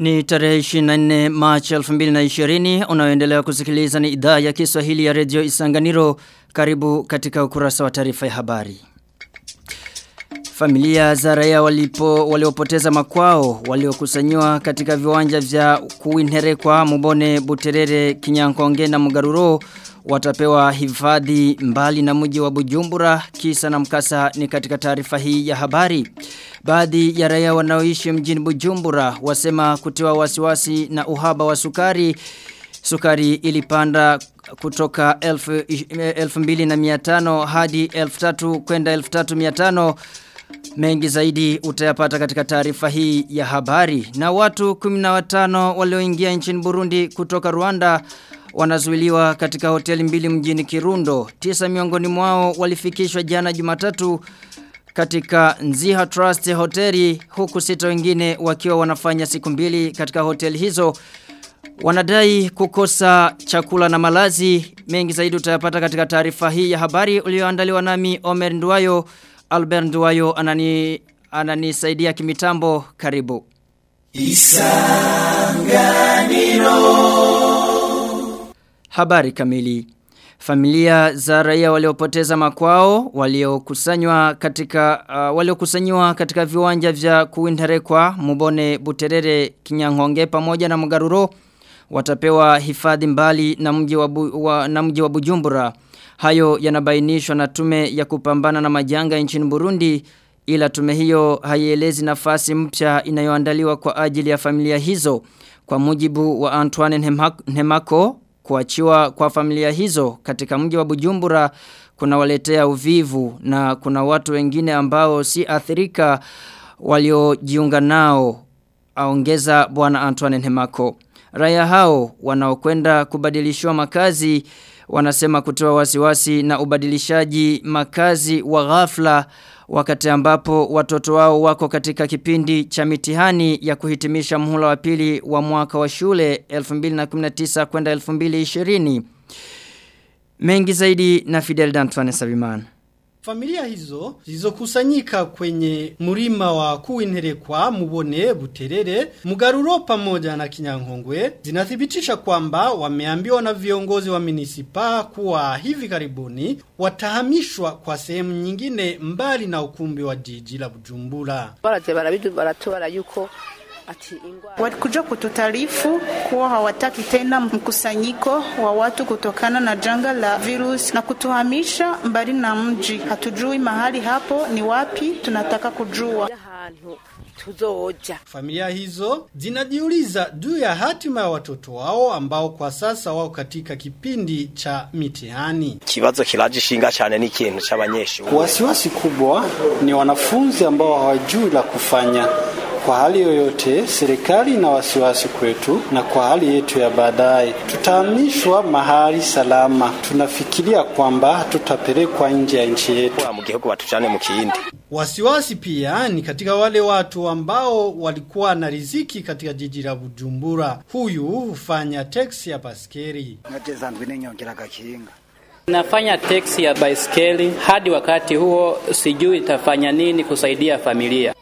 Ni tarehe 24 Machi 2020 unaoendelea kusikiliza ni idhaa ya Kiswahili ya Radio Isanganiro karibu katika ukurasa wa taarifa ya habari. Familia za raia walipo waliopoteza makwao waliokusanywa katika viwanja vya Kuinherekwa Mubone Buterere Kinyankonge na Mugaruro watapewa hifadhi mbali na mji wa Bujumbura kisa na mkasa ni katika taarifa hii ya habari. Baadhi ya raia wanaoishi mjini Bujumbura wasema kutiwa wasiwasi na uhaba wa sukari. Sukari ilipanda kutoka 2500 hadi 3000 kwenda 3500 Mengi zaidi utayapata katika taarifa hii ya habari. Na watu 15 walioingia nchini Burundi kutoka Rwanda wanazuiliwa katika hoteli mbili mjini Kirundo. Tisa miongoni mwao walifikishwa jana Jumatatu katika Nziha Trust hoteli huku sita wengine wakiwa wanafanya siku mbili katika hoteli hizo. Wanadai kukosa chakula na malazi. Mengi zaidi utayapata katika taarifa hii ya habari ulioandaliwa nami Omer Nduwayo. Albert Nduwayo anani ananisaidia kimitambo karibu. Isanganiro. Habari kamili. Familia za raia waliopoteza makwao waliokusanywa katika uh, waliokusanywa katika viwanja vya Kuindarekwa, Mubone, Buterere, Kinyangonge pamoja na Mgaruro watapewa hifadhi mbali na mji wa, bu, wa na mji wa Bujumbura. Hayo yanabainishwa na tume ya kupambana na majanga nchini Burundi ila tume hiyo haielezi nafasi mpya inayoandaliwa kwa ajili ya familia hizo. Kwa mujibu wa Antoine Nemako, kuachiwa kwa familia hizo katika mji wa Bujumbura kuna waletea uvivu na kuna watu wengine ambao si athirika waliojiunga nao aongeza bwana Antoine Nemako. raia hao wanaokwenda kubadilishwa makazi wanasema kutoa wasiwasi na ubadilishaji makazi wa ghafla wakati ambapo watoto wao wako katika kipindi cha mitihani ya kuhitimisha mhula wa pili wa mwaka wa shule 2019 kwenda 2020. Mengi zaidi na Fidel Dantwane Sabimana. Familia hizo zilizokusanyika kwenye murima wa Kuwinterekwa, Mubone, Buterere, Mugaruro pamoja na Kinyankongwe zinathibitisha kwamba wameambiwa na viongozi wa minisipa kuwa hivi karibuni watahamishwa kwa sehemu nyingine mbali na ukumbi wa jiji la Bujumbura. Baraje barabidu baratobara yuko Walikuja kututaarifu kuwa hawataki tena mkusanyiko wa watu kutokana na janga la virusi na kutuhamisha mbali na mji. Hatujui mahali hapo ni wapi, tunataka kujua. tuzoja. Familia hizo zinajiuliza juu ya hatima ya watoto wao ambao kwa sasa wao katika kipindi cha mitihani. Kibazo kirajishinga cyane ni kintu c'abanyeshuri. Wasiwasi kubwa ni wanafunzi ambao hawajui la kufanya. Kwa hali yoyote, serikali ina wasiwasi kwetu na kwa hali yetu ya baadaye. Tutahamishwa mahali salama. Tunafikiria kwamba tutapelekwa nje ya nchi yetu. Wasiwasi pia ni katika wale watu ambao walikuwa na riziki katika jiji la Bujumbura. Huyu hufanya teksi ya baskeri. Nafanya teksi ya baiskeli hadi wakati huo sijui itafanya nini kusaidia familia.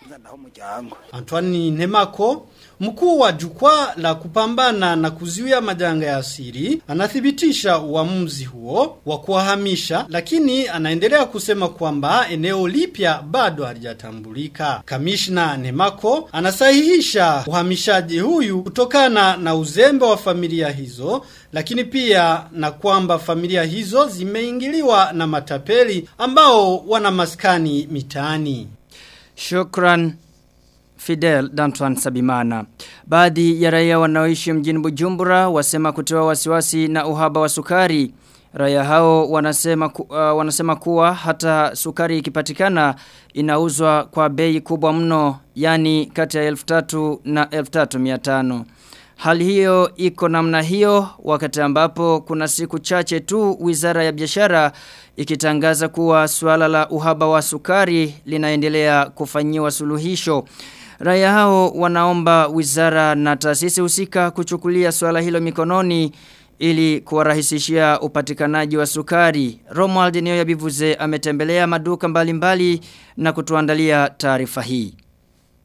Antoine Nemako Mkuu wa jukwaa la kupambana na kuzuia majanga ya asili anathibitisha uamuzi huo wa kuwahamisha, lakini anaendelea kusema kwamba eneo lipya bado halijatambulika. Kamishna Nemako anasahihisha uhamishaji huyu kutokana na uzembe wa familia hizo, lakini pia na kwamba familia hizo zimeingiliwa na matapeli ambao wana maskani mitaani. Shukran Fidel Dantuan Sabimana. Baadhi ya raia wanaoishi mjini Bujumbura wasema kutoa wasiwasi na uhaba wa sukari. Raia hao wanasema, ku, uh, wanasema kuwa hata sukari ikipatikana inauzwa kwa bei kubwa mno yani kati ya 1300 na 1500. Hali hiyo iko namna hiyo wakati ambapo kuna siku chache tu wizara ya biashara ikitangaza kuwa suala la uhaba wa sukari linaendelea kufanyiwa suluhisho. Raia hao wanaomba wizara na taasisi husika kuchukulia swala hilo mikononi ili kuwarahisishia upatikanaji wa sukari. Romuald nioyabivuze Bivuze ametembelea maduka mbalimbali mbali na kutuandalia taarifa hii.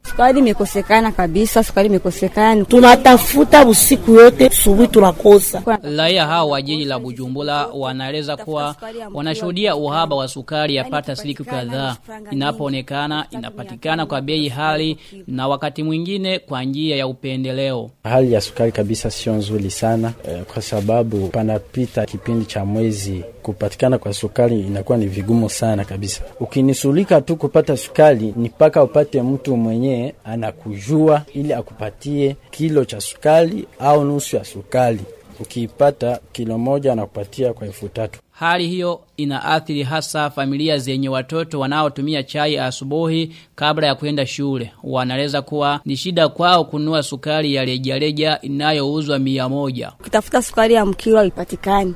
Sukari imekosekana kabisa, sukari imekosekana. Tunatafuta usiku yote, subuhi tunakosa. Raia hao wa jiji la Bujumbura wanaeleza kuwa wanashuhudia uhaba wa sukari yapata siku kadhaa. Inapoonekana inapatikana kwa bei hali na wakati mwingine kwa njia ya upendeleo. Hali ya sukari kabisa sio nzuri sana eh, kwa sababu panapita kipindi cha mwezi kupatikana kwa sukari inakuwa ni vigumu sana kabisa. Ukinisulika tu kupata sukari ni mpaka upate mtu mwenyewe anakujua ili akupatie kilo cha sukari au nusu ya sukari. Ukiipata kilo moja anakupatia kwa elfu tatu. Hali hiyo inaathiri hasa familia zenye watoto wanaotumia chai asubuhi kabla ya kwenda shule. Wanaeleza kuwa ni shida kwao kununua sukari ya rejareja inayouzwa mia moja. Ukitafuta sukari ya mkilo haipatikani.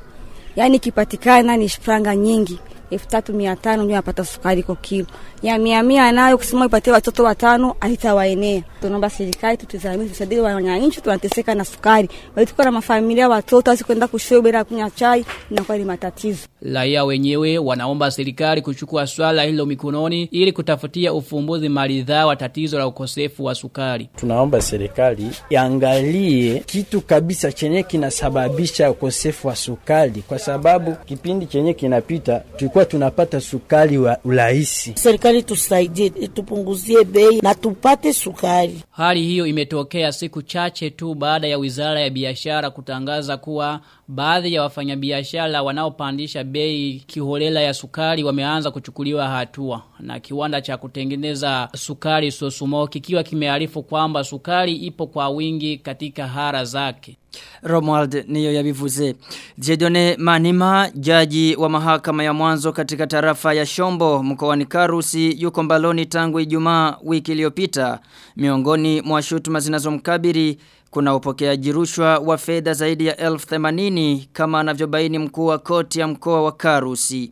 Yaani ikipatikana ni franga nyingi. Elfu tatu mia tano ndio anapata sukari kwa kilo ya mia mia nayo kusema ipatie watoto watano haitawaenea. Tunaomba serikali tutizamie, tusaidie wananchi, tunateseka na sukari. Bali tuko na mafamilia watoto hasi kwenda kushule bila kunywa chai, inakuwa ni matatizo. Raia wenyewe wanaomba serikali kuchukua swala hilo mikononi ili kutafutia ufumbuzi maridhaa wa tatizo la ukosefu wa sukari. Tunaomba serikali iangalie kitu kabisa chenye kinasababisha ukosefu wa sukari, kwa sababu kipindi chenye kinapita tulikuwa tunapata sukari wa urahisi. Serikali tusaidie, itupunguzie bei na tupate sukari. Hali hiyo imetokea siku chache tu baada ya wizara ya biashara kutangaza kuwa baadhi ya wafanyabiashara wanaopandisha bei kiholela ya sukari wameanza kuchukuliwa hatua na kiwanda cha kutengeneza sukari Sosumo kikiwa kimearifu kwamba sukari ipo kwa wingi katika hara zake. Romuald niyo yabivuze. Jedone Manima, jaji wa mahakama ya mwanzo katika tarafa ya Shombo mkoani Karusi yuko mbaloni tangu Ijumaa wiki iliyopita. Miongoni mwa shutuma zinazomkabiri kuna upokeaji rushwa wa fedha zaidi ya elfu themanini kama anavyobaini mkuu wa koti ya mkoa wa Karusi.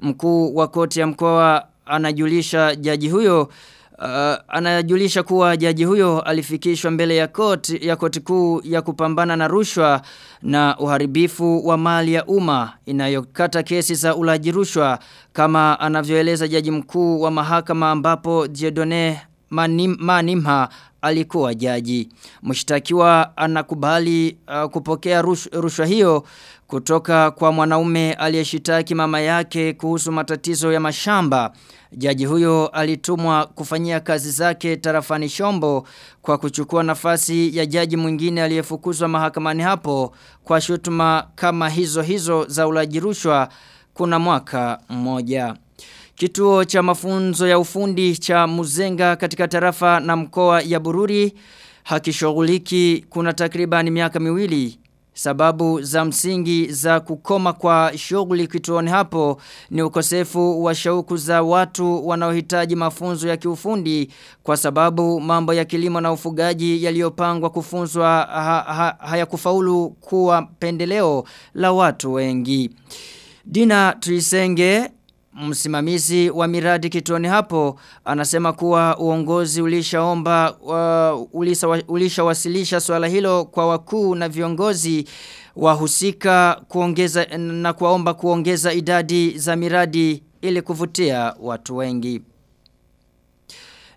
Mkuu wa koti ya mkoa anajulisha jaji huyo Uh, anajulisha kuwa jaji huyo alifikishwa mbele ya koti ya koti kuu ya kupambana na rushwa na uharibifu wa mali ya umma inayokata kesi za ulaji rushwa kama anavyoeleza jaji mkuu wa mahakama ambapo Jedone Manim, Manimha alikuwa jaji. Mshtakiwa anakubali uh, kupokea rush, rushwa hiyo kutoka kwa mwanaume aliyeshitaki mama yake kuhusu matatizo ya mashamba. Jaji huyo alitumwa kufanyia kazi zake tarafani Shombo kwa kuchukua nafasi ya jaji mwingine aliyefukuzwa mahakamani hapo kwa shutuma kama hizo hizo za ulaji rushwa kuna mwaka mmoja. Kituo cha mafunzo ya ufundi cha Muzenga katika tarafa na mkoa ya Bururi hakishughuliki kuna takriban miaka miwili. Sababu za msingi za kukoma kwa shughuli kituoni hapo ni ukosefu wa shauku za watu wanaohitaji mafunzo ya kiufundi kwa sababu mambo ya kilimo na ufugaji yaliyopangwa kufunzwa ha, ha, hayakufaulu kuwa pendeleo la watu wengi. Dina Trisenge Msimamizi wa miradi kituoni hapo anasema kuwa uongozi ulishaomba uh, ulisa, ulishawasilisha swala hilo kwa wakuu na viongozi wahusika kuongeza na kuwaomba kuongeza idadi za miradi ili kuvutia watu wengi.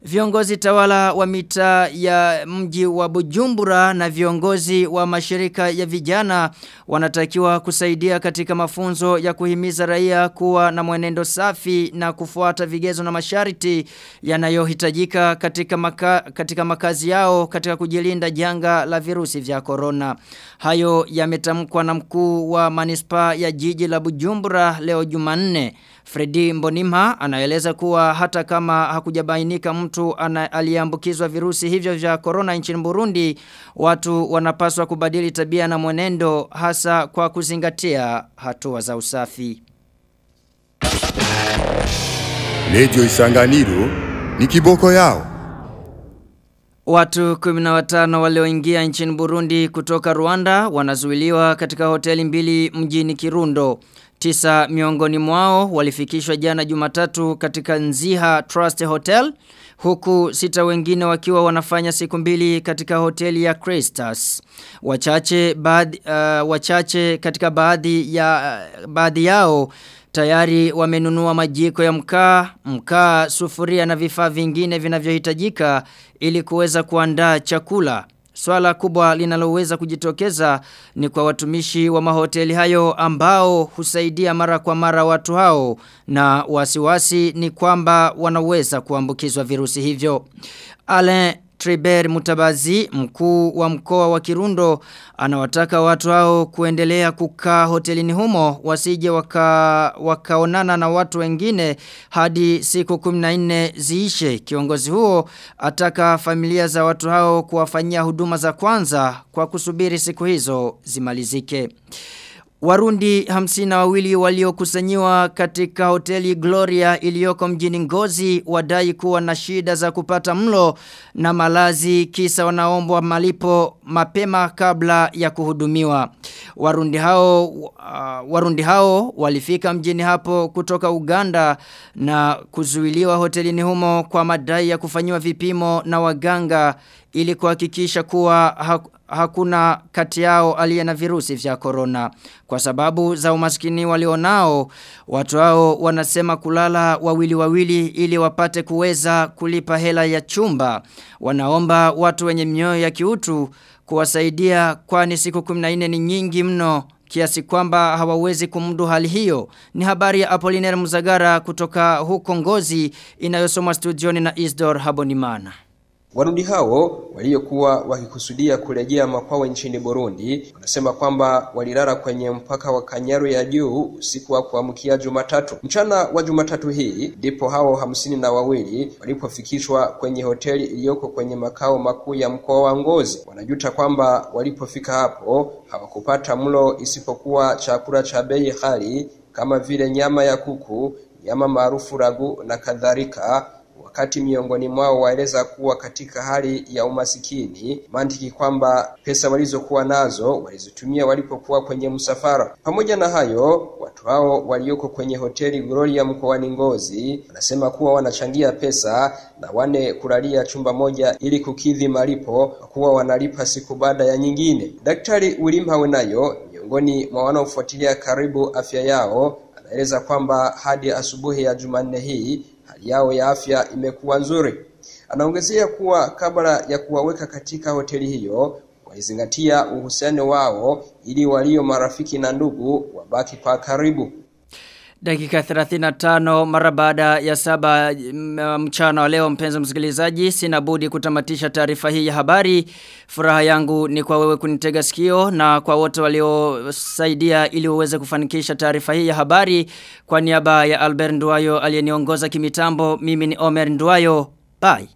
Viongozi tawala wa mita ya mji wa Bujumbura na viongozi wa mashirika ya vijana wanatakiwa kusaidia katika mafunzo ya kuhimiza raia kuwa na mwenendo safi na kufuata vigezo na masharti yanayohitajika katika, maka, katika makazi yao katika kujilinda janga la virusi vya corona. Hayo yametamkwa na mkuu wa manispaa ya jiji la Bujumbura leo Jumanne. Fredi Mbonimha anaeleza kuwa hata kama hakujabainika mtu aliyeambukizwa virusi hivyo vya corona nchini Burundi, watu wanapaswa kubadili tabia na mwenendo hasa kwa kuzingatia hatua za usafi. Lejo Isanganiro ni kiboko yao. Watu 15 walioingia nchini Burundi kutoka Rwanda wanazuiliwa katika hoteli mbili mjini Kirundo. Tisa miongoni mwao walifikishwa jana jumatatu katika Nziha Trust Hotel. Huku sita wengine wakiwa wanafanya siku mbili katika hoteli ya Christus. Wachache, baadhi, uh, wachache katika baadhi, ya, uh, baadhi yao tayari wamenunua majiko ya mkaa, mkaa, sufuria na vifaa vingine vinavyohitajika ili kuweza kuandaa chakula. Swala kubwa linaloweza kujitokeza ni kwa watumishi wa mahoteli hayo ambao husaidia mara kwa mara watu hao na wasiwasi ni kwamba wanaweza kuambukizwa virusi hivyo. Alain Triber Mutabazi, mkuu wa mkoa wa Kirundo, anawataka watu hao kuendelea kukaa hotelini humo wasije waka, wakaonana na watu wengine hadi siku 14 ziishe. Kiongozi huo ataka familia za watu hao kuwafanyia huduma za kwanza kwa kusubiri siku hizo zimalizike. Warundi hamsina wawili waliokusanyiwa katika hoteli Gloria iliyoko mjini Ngozi wadai kuwa na shida za kupata mlo na malazi kisa wanaombwa malipo mapema kabla ya kuhudumiwa. Warundi hao uh, Warundi hao walifika mjini hapo kutoka Uganda na kuzuiliwa hotelini humo kwa madai ya kufanyiwa vipimo na waganga ili kuhakikisha kuwa hakuna kati yao aliye na virusi vya korona. Kwa sababu za umaskini walionao, watu hao wanasema kulala wawili wawili ili wapate kuweza kulipa hela ya chumba. Wanaomba watu wenye mioyo ya kiutu kuwasaidia kwani siku 14 ni nyingi mno kiasi kwamba hawawezi kumdu hali hiyo. Ni habari ya Apollinaire Muzagara kutoka huko Ngozi inayosomwa studioni na Isdor Habonimana. Warundi hao waliokuwa wakikusudia kurejea makwao nchini Burundi wanasema kwamba walilala kwenye mpaka wa Kanyaru ya juu usiku wa kuamkia Jumatatu. Mchana wa Jumatatu hii ndipo hao hamsini na wawili walipofikishwa kwenye hoteli iliyoko kwenye makao makuu ya mkoa wa Ngozi. Wanajuta kwamba walipofika hapo hawakupata mlo isipokuwa chakula cha bei ghali kama vile nyama ya kuku, nyama maarufu ragu na kadhalika wakati miongoni mwao waeleza kuwa katika hali ya umasikini, mantiki kwamba pesa walizokuwa nazo walizitumia walipokuwa kwenye msafara. Pamoja na hayo, watu hao walioko kwenye hoteli Gloria mkoani Ngozi wanasema kuwa wanachangia pesa na wane kulalia chumba moja ili kukidhi malipo, kuwa wanalipa siku baada ya nyingine. Daktari William nayo miongoni mwa wanaofuatilia karibu afya yao, anaeleza kwamba hadi asubuhi ya Jumanne hii hali yao ya afya imekuwa nzuri. Anaongezea kuwa kabla ya kuwaweka katika hoteli hiyo walizingatia uhusiano wao ili walio marafiki na ndugu wabaki kwa karibu. Dakika 35 mara baada ya saba mchana wa leo mpenzi msikilizaji sina budi kutamatisha taarifa hii ya habari. Furaha yangu ni kwa wewe kunitega sikio na kwa wote waliosaidia ili uweze kufanikisha taarifa hii ya habari. Kwa niaba ya Albert Nduayo aliyeniongoza kimitambo mimi ni Omer Nduayo. Bye.